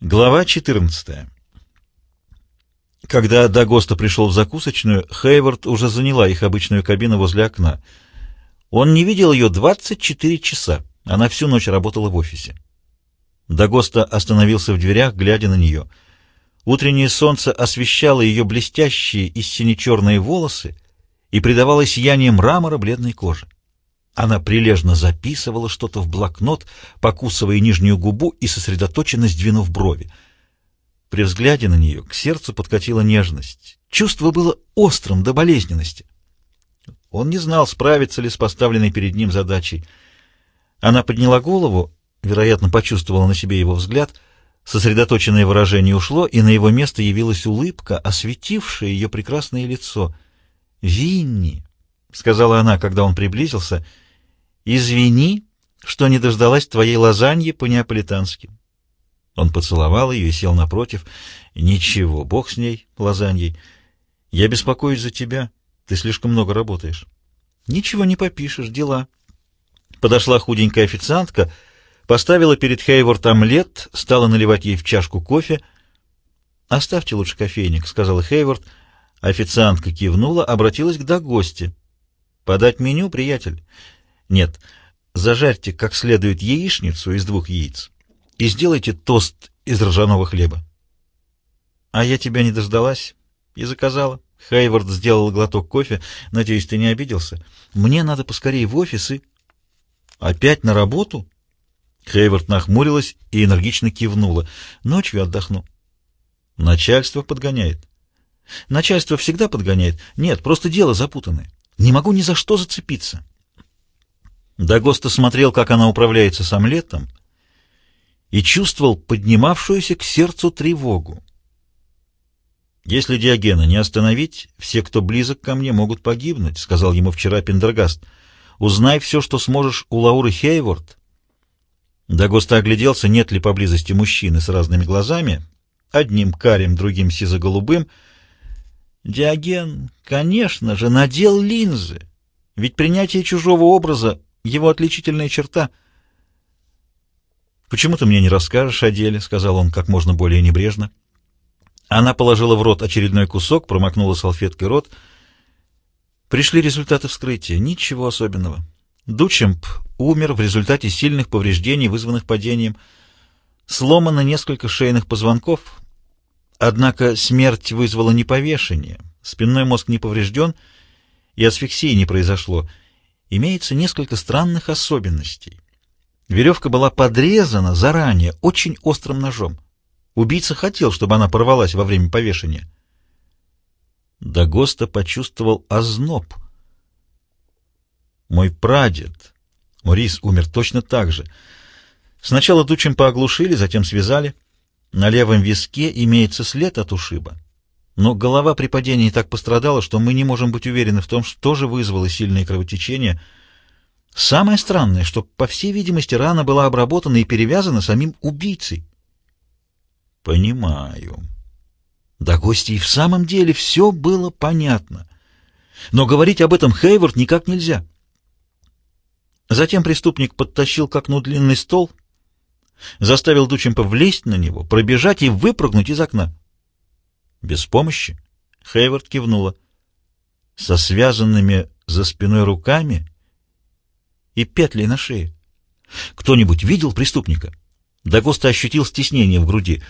Глава 14. Когда Дагоста пришел в закусочную, Хейвард уже заняла их обычную кабину возле окна. Он не видел ее 24 часа. Она всю ночь работала в офисе. Дагоста остановился в дверях, глядя на нее. Утреннее солнце освещало ее блестящие и сине-черные волосы и придавало сияние мрамора бледной кожи. Она прилежно записывала что-то в блокнот, покусывая нижнюю губу и сосредоточенно сдвинув брови. При взгляде на нее к сердцу подкатила нежность. Чувство было острым до болезненности. Он не знал, справится ли с поставленной перед ним задачей. Она подняла голову, вероятно, почувствовала на себе его взгляд, сосредоточенное выражение ушло, и на его место явилась улыбка, осветившая ее прекрасное лицо. «Винни!» — сказала она, когда он приблизился — «Извини, что не дождалась твоей лазаньи по-неаполитански». Он поцеловал ее и сел напротив. «Ничего, бог с ней, лазаньей. Я беспокоюсь за тебя. Ты слишком много работаешь». «Ничего не попишешь, дела». Подошла худенькая официантка, поставила перед Хейворд омлет, стала наливать ей в чашку кофе. «Оставьте лучше кофейник», — сказала Хейворд. Официантка кивнула, обратилась к Дагосте. «Подать меню, приятель?» Нет, зажарьте как следует яичницу из двух яиц и сделайте тост из ржаного хлеба. А я тебя не дождалась и заказала. Хейвард сделал глоток кофе. Надеюсь, ты не обиделся. Мне надо поскорее в офис и... Опять на работу? Хейвард нахмурилась и энергично кивнула. Ночью отдохну. Начальство подгоняет. Начальство всегда подгоняет. Нет, просто дело запутанное. Не могу ни за что зацепиться. Дагоста смотрел, как она управляется с омлетом, и чувствовал поднимавшуюся к сердцу тревогу. «Если Диогена не остановить, все, кто близок ко мне, могут погибнуть», — сказал ему вчера Пендергаст. «Узнай все, что сможешь у Лауры Хейворд». Дагоста огляделся, нет ли поблизости мужчины с разными глазами, одним карим, другим сизо-голубым. Диоген, конечно же, надел линзы, ведь принятие чужого образа его отличительная черта. «Почему ты мне не расскажешь о деле?» — сказал он как можно более небрежно. Она положила в рот очередной кусок, промокнула салфеткой рот. Пришли результаты вскрытия. Ничего особенного. Дучемп умер в результате сильных повреждений, вызванных падением. Сломано несколько шейных позвонков. Однако смерть вызвала не повешение. Спинной мозг не поврежден, и асфиксии не произошло — имеется несколько странных особенностей. Веревка была подрезана заранее очень острым ножом. Убийца хотел, чтобы она порвалась во время повешения. Дагоста почувствовал озноб. Мой прадед, Морис, умер точно так же. Сначала дучем пооглушили, затем связали. На левом виске имеется след от ушиба. Но голова при падении так пострадала, что мы не можем быть уверены в том, что же вызвало сильное кровотечение. Самое странное, что, по всей видимости, рана была обработана и перевязана самим убийцей. Понимаю. Да гости и в самом деле все было понятно. Но говорить об этом Хейвард никак нельзя. Затем преступник подтащил к окну длинный стол, заставил Дучемпа влезть на него, пробежать и выпрыгнуть из окна. Без помощи? Хейвард кивнула. Со связанными за спиной руками и петлей на шее. Кто-нибудь видел преступника? Дагоста ощутил стеснение в груди.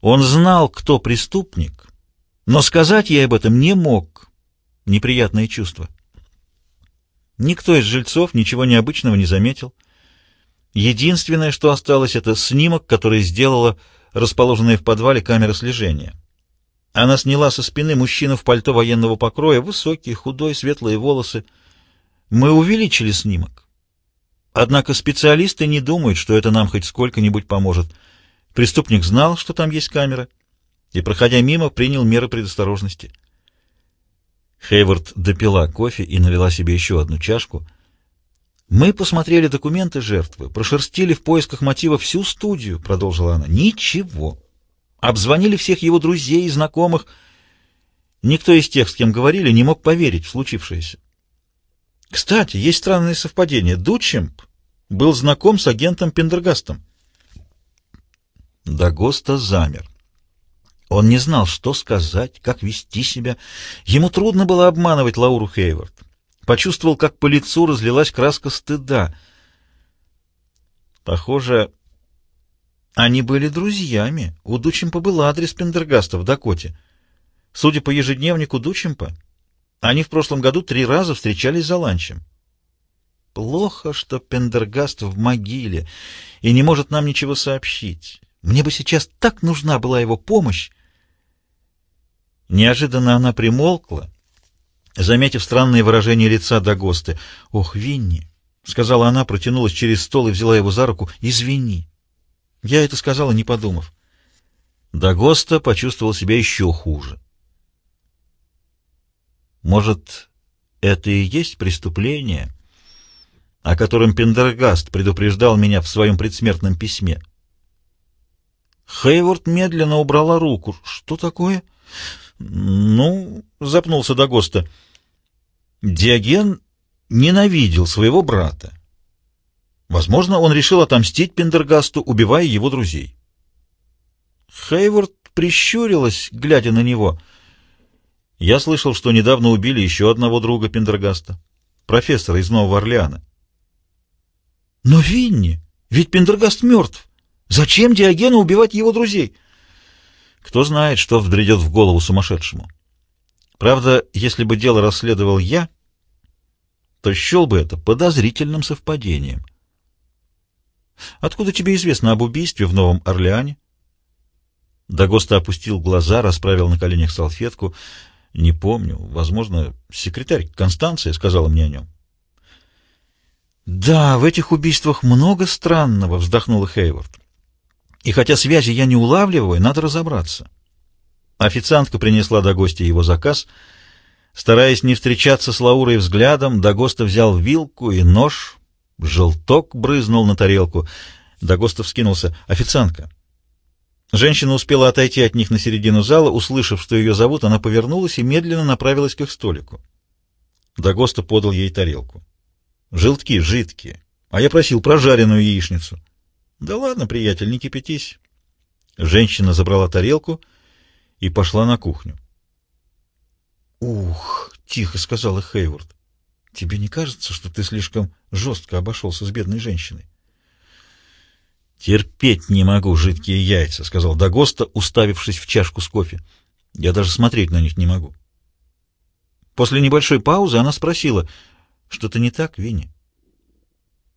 Он знал, кто преступник, но сказать ей об этом не мог. Неприятное чувство. Никто из жильцов ничего необычного не заметил. Единственное, что осталось, это снимок, который сделала расположенная в подвале камера слежения. Она сняла со спины мужчину в пальто военного покроя, высокий, худой, светлые волосы. Мы увеличили снимок. Однако специалисты не думают, что это нам хоть сколько-нибудь поможет. Преступник знал, что там есть камера, и, проходя мимо, принял меры предосторожности. Хейвард допила кофе и налила себе еще одну чашку. «Мы посмотрели документы жертвы, прошерстили в поисках мотива всю студию», — продолжила она. «Ничего». Обзвонили всех его друзей и знакомых. Никто из тех, с кем говорили, не мог поверить в случившееся. Кстати, есть странное совпадение. Дучемп был знаком с агентом Пендергастом. Дагоста замер. Он не знал, что сказать, как вести себя. Ему трудно было обманывать Лауру Хейвард. Почувствовал, как по лицу разлилась краска стыда. Похоже, они были друзьями. У Дучемпа был адрес Пендергаста в Дакоте. Судя по ежедневнику Дучемпа, они в прошлом году три раза встречались за ланчем. Плохо, что Пендергаст в могиле и не может нам ничего сообщить. Мне бы сейчас так нужна была его помощь. Неожиданно она примолкла, заметив странное выражение лица Дагосты. «Ох, Винни!» — сказала она, протянулась через стол и взяла его за руку. «Извини!» Я это сказала, не подумав. Дагоста почувствовал себя еще хуже. «Может, это и есть преступление, о котором Пендергаст предупреждал меня в своем предсмертном письме?» Хейворд медленно убрала руку. «Что такое?» «Ну, — запнулся Дагоста, — Диоген ненавидел своего брата. Возможно, он решил отомстить Пендергасту, убивая его друзей. Хейворд прищурилась, глядя на него. Я слышал, что недавно убили еще одного друга Пендергаста, профессора из Нового Орлеана. Но Винни, ведь Пендергаст мертв. Зачем Диогену убивать его друзей? — кто знает, что вбредет в голову сумасшедшему. Правда, если бы дело расследовал я, то счел бы это подозрительным совпадением. Откуда тебе известно об убийстве в Новом Орлеане? Дагоста опустил глаза, расправил на коленях салфетку. Не помню. Возможно, секретарь Констанция сказала мне о нем. «Да, в этих убийствах много странного», — вздохнула Хейвард. И хотя связи я не улавливаю, надо разобраться. Официантка принесла до гостя его заказ. Стараясь не встречаться с Лаурой взглядом, Дагоста взял вилку и нож. Желток брызнул на тарелку. Дагоста вскинулся. «Официантка». Женщина успела отойти от них на середину зала. Услышав, что ее зовут, она повернулась и медленно направилась к их столику. Дагоста подал ей тарелку. «Желтки жидкие, а я просил прожаренную яичницу». Да ладно, приятель, не кипятись. Женщина забрала тарелку и пошла на кухню. Ух, тихо сказала Хейворд. Тебе не кажется, что ты слишком жестко обошелся с бедной женщиной? Терпеть не могу жидкие яйца, сказал Дагоста, уставившись в чашку с кофе. Я даже смотреть на них не могу. После небольшой паузы она спросила, что-то не так, Винни?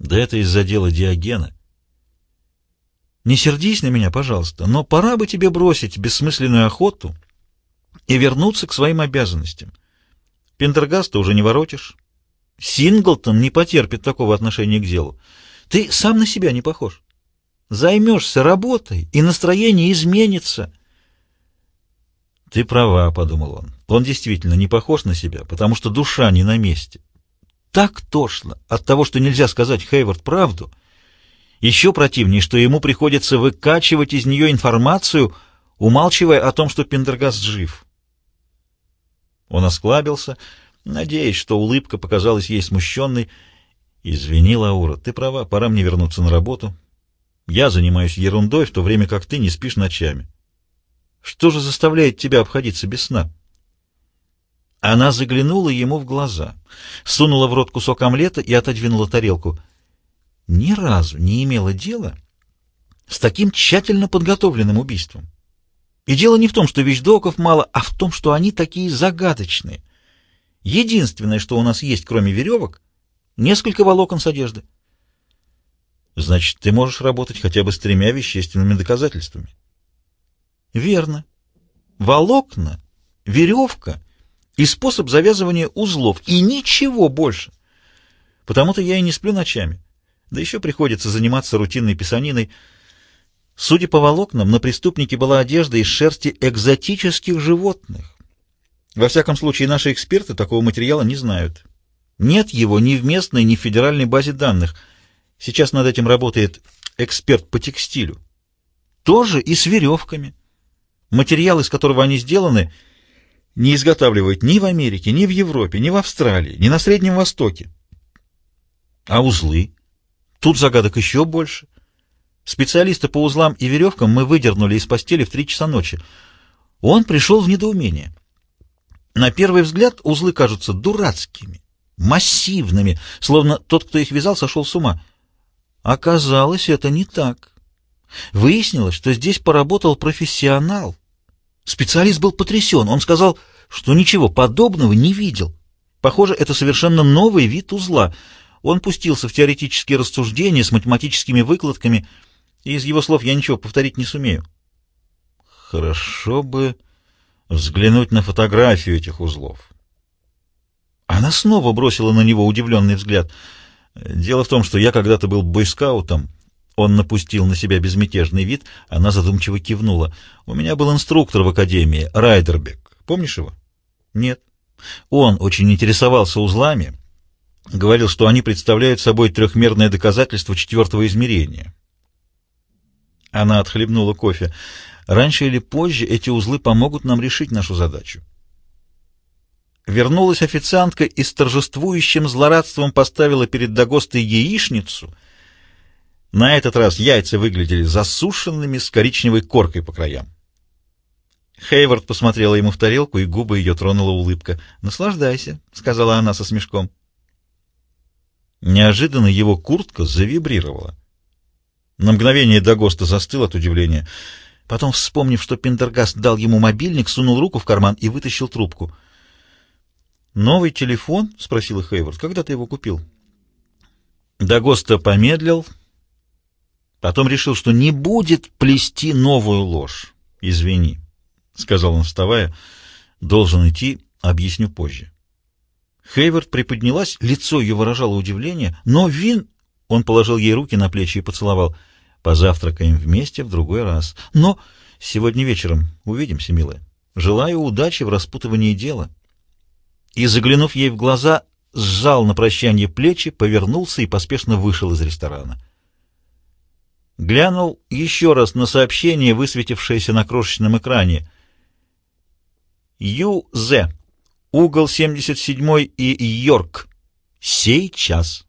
Да это из-за дела Диогена. Не сердись на меня, пожалуйста, но пора бы тебе бросить бессмысленную охоту и вернуться к своим обязанностям. Пендергаста уже не воротишь. Синглтон не потерпит такого отношения к делу. Ты сам на себя не похож. Займешься работой, и настроение изменится. Ты права, — подумал он. Он действительно не похож на себя, потому что душа не на месте. Так тошно от того, что нельзя сказать Хейвард правду — еще противнее, что ему приходится выкачивать из нее информацию, умалчивая о том, что Пендергаст жив. Он осклабился, надеясь, что улыбка показалась ей смущенной. «Извини, Лаура, ты права, пора мне вернуться на работу. Я занимаюсь ерундой, в то время как ты не спишь ночами. Что же заставляет тебя обходиться без сна?» Она заглянула ему в глаза, сунула в рот кусок омлета и отодвинула тарелку — ни разу не имела дела с таким тщательно подготовленным убийством. И дело не в том, что вещдоков мало, а в том, что они такие загадочные. Единственное, что у нас есть, кроме веревок, несколько волокон с одежды. Значит, ты можешь работать хотя бы с тремя вещественными доказательствами. Верно. Волокна, веревка и способ завязывания узлов, и ничего больше. Потому-то я и не сплю ночами. Да еще приходится заниматься рутинной писаниной. Судя по волокнам, на преступнике была одежда из шерсти экзотических животных. Во всяком случае, наши эксперты такого материала не знают. Нет его ни в местной, ни в федеральной базе данных. Сейчас над этим работает эксперт по текстилю. Тоже и с веревками. Материал, из которого они сделаны, не изготавливают ни в Америке, ни в Европе, ни в Австралии, ни на Среднем Востоке. А узлы? Тут загадок еще больше. Специалиста по узлам и веревкам мы выдернули из постели в три часа ночи. Он пришел в недоумение. На первый взгляд узлы кажутся дурацкими, массивными, словно тот, кто их вязал, сошел с ума. Оказалось, это не так. Выяснилось, что здесь поработал профессионал. Специалист был потрясен. Он сказал, что ничего подобного не видел. Похоже, это совершенно новый вид узла. Он пустился в теоретические рассуждения с математическими выкладками, и из его слов я ничего повторить не сумею. Хорошо бы взглянуть на фотографию этих узлов. Она снова бросила на него удивленный взгляд. Дело в том, что я когда-то был бойскаутом. Он напустил на себя безмятежный вид, она задумчиво кивнула. У меня был инструктор в академии, Райдербек. Помнишь его? Нет. Он очень интересовался узлами, говорил, что они представляют собой трехмерное доказательство четвертого измерения. Она отхлебнула кофе. Раньше или позже эти узлы помогут нам решить нашу задачу. Вернулась официантка и с торжествующим злорадством поставила перед Дагостой яичницу. На этот раз яйца выглядели засушенными с коричневой коркой по краям. Хейвард посмотрела ему в тарелку, и губы ее тронула улыбка. «Наслаждайся», — сказала она со смешком. Неожиданно его куртка завибрировала. На мгновение Дагоста застыл от удивления. Потом, вспомнив, что Пендергаст дал ему мобильник, сунул руку в карман и вытащил трубку. «Новый телефон?» — спросил Хейвард. «Когда ты его купил?» Дагоста помедлил, потом решил, что не будет плести новую ложь. «Извини», — сказал он, вставая. «Должен идти, объясню позже». Хейвард приподнялась, лицо ее выражало удивление, но Вин... Он положил ей руки на плечи и поцеловал. «Позавтракаем вместе в другой раз. Но сегодня вечером увидимся, милая. Желаю удачи в распутывании дела». И, заглянув ей в глаза, сжал на прощание плечи, повернулся и поспешно вышел из ресторана. Глянул еще раз на сообщение, высветившееся на крошечном экране. «ЮЗ. Угол 77 и Йорк. Сей час».